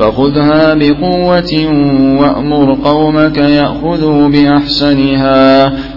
فخذها بقوة وأمر قومك يأخذوا بأحسنها.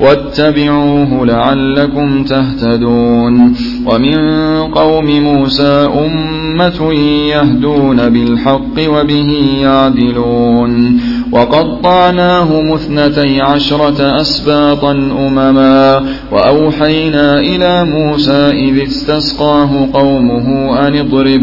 واتبعوه لعلكم تهتدون. ومن قوم موسى أمة يهدون بالحق وبه يعدلون. وقطعناهم اثنتي عشرة أسباطا أمما. وأوحينا إلى موسى إذ استسقاه قومه أن اضرب.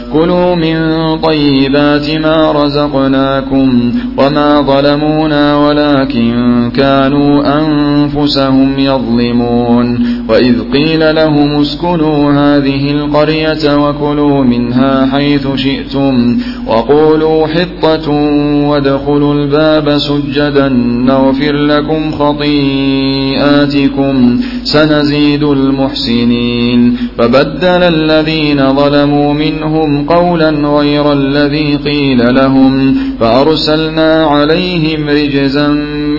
كلوا من طيبات ما رزقناكم وما ظلمونا ولكن كانوا أنفسهم يظلمون وإذ قيل لهم اسكنوا هذه القرية وكلوا منها حيث شئتم وقولوا حطة وادخلوا الباب سجدا نغفر لكم خطيئاتكم سنزيد المحسنين فبدل الذين ظلموا منهم قولا غير الذي قيل لهم فأرسلنا عليهم رجزا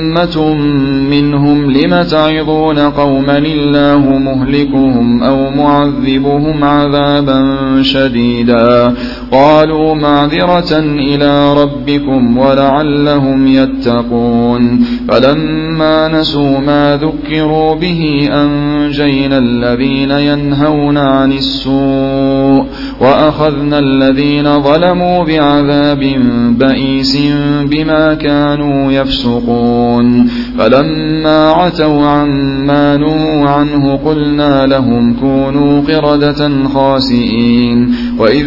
أمة منهم لم تعظون قوما الله مهلكهم أو معذبهم عذابا شديدا قالوا معذرة إلى ربكم ولعلهم يتقون. فلما نسوا ما ذكروا به أنجينا الذين ينهون عن السوء وأخذنا الذين ظلموا بعذاب بئيس بما كانوا يفسقون. فلما عتوا عما نهوا عنه قلنا لهم كونوا قردة خاسئين. وإذ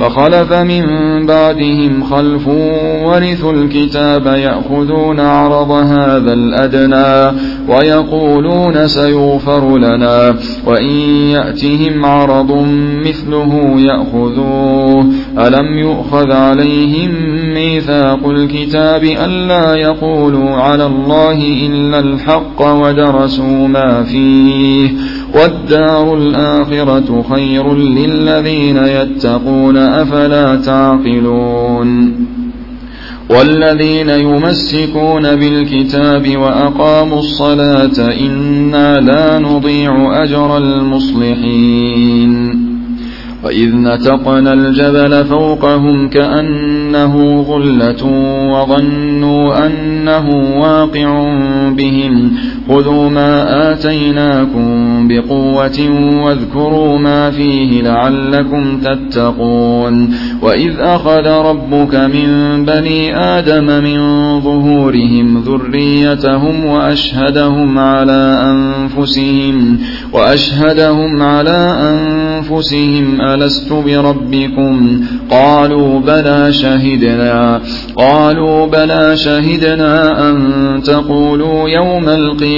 فخلف من بعدهم خلف ورثوا الكتاب يأخذون عرض هذا الأدنى ويقولون سيغفر لنا وإن يأتهم عرض مثله يأخذوه. ألم يؤخذ عليهم ميثاق الكتاب ألا يقولوا على الله إلا الحق ودرسوا ما فيه؟ والدار الآخرة خير للذين يتقون. أفلا تعقلون والذين يمسكون بالكتاب وأقاموا الصلاة إنا لا نضيع أجر المصلحين وإذ نتقنا الجبل فوقهم كأنه غلة وظنوا أنه واقع بهم خذوا ما آتيناكم بقوة واذكروا ما فيه لعلكم تتقون وإذ أخذ ربك من بني آدم من ظهورهم ذريتهم وأشهدهم على أنفسهم وأشهدهم على أنفسهم ألست بربكم قالوا بلى شهدنا قالوا بلى شهدنا أن تقولوا يوم القيامة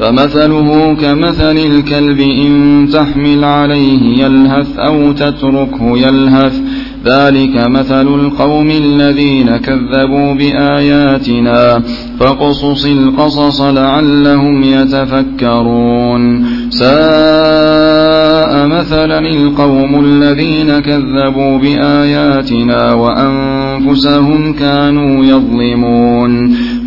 فمثله كمثل الكلب إن تحمل عليه يلهث أو تتركه يلهث. ذلك مثل القوم الذين كذبوا بآياتنا. فقصص القصص لعلهم يتفكرون. ساء مثلا القوم الذين كذبوا بآياتنا وأنفسهم كانوا يظلمون.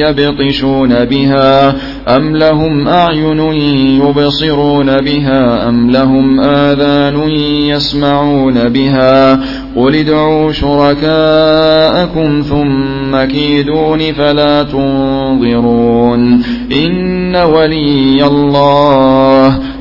يبطشون بها أم لهم أعين يبصرون بها أم لهم آذان يسمعون بها قل ادعوا شركاءكم ثم كيدون فلا تنظرون إن ولي الله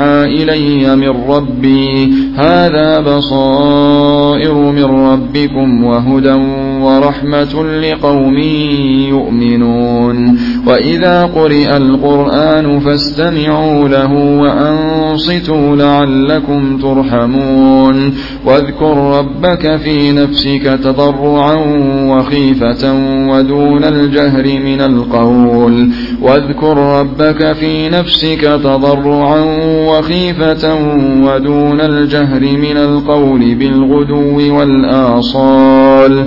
إلي من ربي. هذا بصائر من ربكم وهدى ورحمة لقوم يؤمنون. وإذا قرئ القرآن فاستمعوا له وأنصتوا لعلكم ترحمون. واذكر ربك في نفسك تضرعا وخيفة ودون الجهر من القول. واذكر ربك في نفسك تضرعا وخيفة ودون الجهر من القول بالغدو والآصال.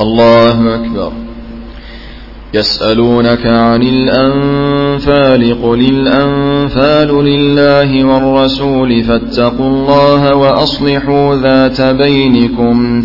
الله أكبر يسألونك عن الأنفال قل الأنفال لله والرسول فاتقوا الله وأصلحوا ذات بينكم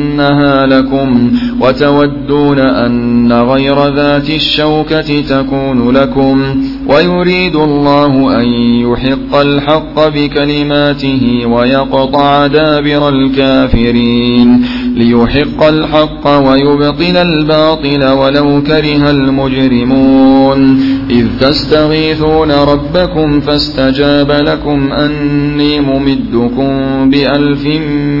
أنها لكم وتودون أن غير ذات الشوكة تكون لكم ويريد الله أن يحق الحق بكلماته ويقطع دابر الكافرين ليحق الحق ويبطل الباطل ولو كره المجرمون إذ تستغيثون ربكم فاستجاب لكم أني ممدكم بألف من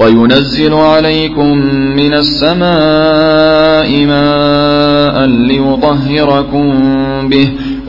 وينزل عليكم من السماء ماء ليطهركم به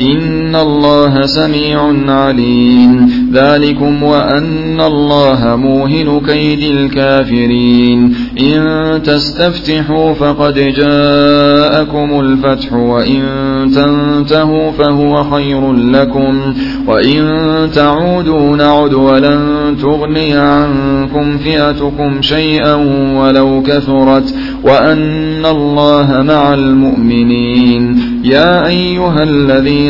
إن الله سميع عليم. ذلكم وأن الله موهن كيد الكافرين. إن تستفتحوا فقد جاءكم الفتح وإن تنتهوا فهو خير لكم. وإن تعودوا نعد ولن تغني عنكم فئتكم شيئا ولو كثرت. وأن الله مع المؤمنين. يا أيها الذين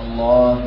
الله.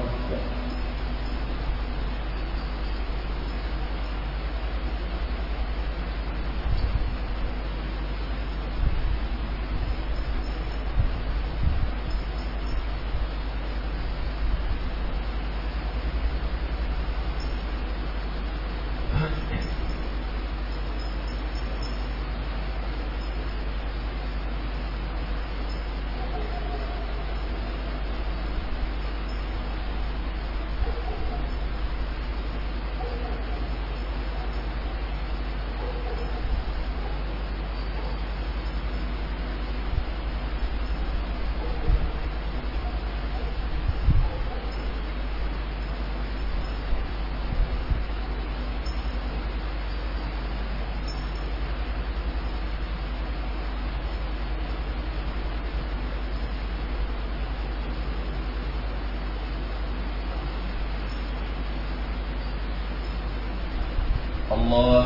الله